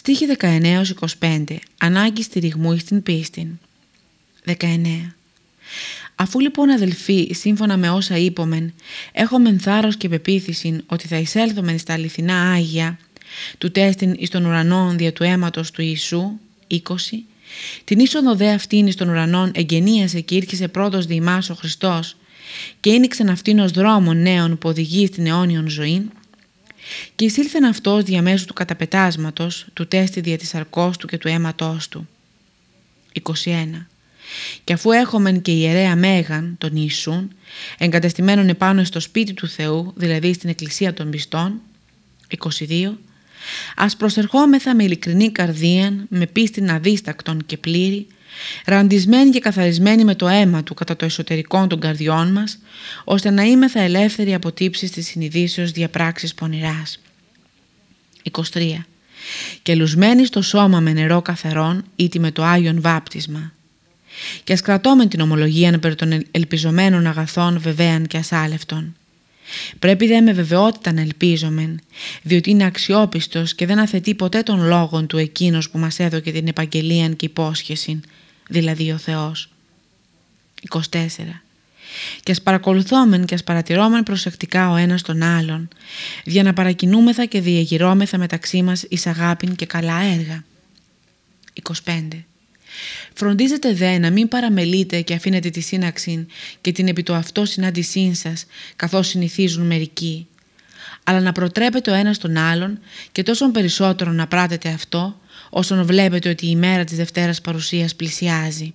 Στίχη 19-25. Ανάγκη στηριγμού στην πίστη. 19. Αφού λοιπόν αδελφοί, σύμφωνα με όσα είπομεν, έχουμε θάρρος και πεποίθηση ότι θα εισέλθομεν στα αληθινά Άγια, του τέστην εις τον ουρανόν δια του αίματος του Ιησού, 20, την είσοδο δε αυτήν εις τον ουρανόν εγγενίασε και ήρχισε πρώτος διημάς ο Χριστός και είναι αυτήν ως δρόμον νέων που οδηγεί στην αιώνιον ζωή, και εισήλθεν αυτός διαμέσου του καταπετάσματος, του τέστη δια της αρκός του και του αίματός του. 21. Και αφού έχομεν και ιερέα Μέγαν, τον Ιησούν, εγκατεστημένον επάνω στο σπίτι του Θεού, δηλαδή στην εκκλησία των πιστών, 22. Ας προσερχόμεθα με ειλικρινή καρδία, με πίστη αδίστακτον και πλήρη, ραντισμένοι και καθαρισμένοι με το αίμα του κατά το εσωτερικό των καρδιών μας, ώστε να είμεθα ελεύθεροι από τύψεις της συνειδήσεως διαπράξης πονηράς. 23. Και λουσμένοι στο σώμα με νερό καθαρόν, ήτι με το Άγιον Βάπτισμα. Και ας κρατώμε την ομολογία περί των ελπιζομένων αγαθών βεβαίαν και ασάλευτον. Πρέπει δε με βεβαιότητα να ελπίζομεν, διότι είναι αξιόπιστος και δεν αθετεί ποτέ των λόγων του εκείνος που μας έδωκε την επαγγελία και υπόσχεση, δηλαδή ο Θεός. 24. Και ας παρακολουθόμεν και ας παρατηρώμεν προσεκτικά ο ένας τον άλλον, για να παρακινούμεθα και διεγυρώμεθα μεταξύ μας εις αγάπην και καλά έργα. 25. Φροντίζετε δε να μην παραμελείτε και αφήνετε τη σύναξη και την επί το αυτό συνάντησή σας, καθώς συνηθίζουν μερικοί, αλλά να προτρέπετε ο ένας τον άλλον και τόσο περισσότερο να πράτετε αυτό, όσον βλέπετε ότι η μέρα της Δευτέρας Παρουσίας πλησιάζει.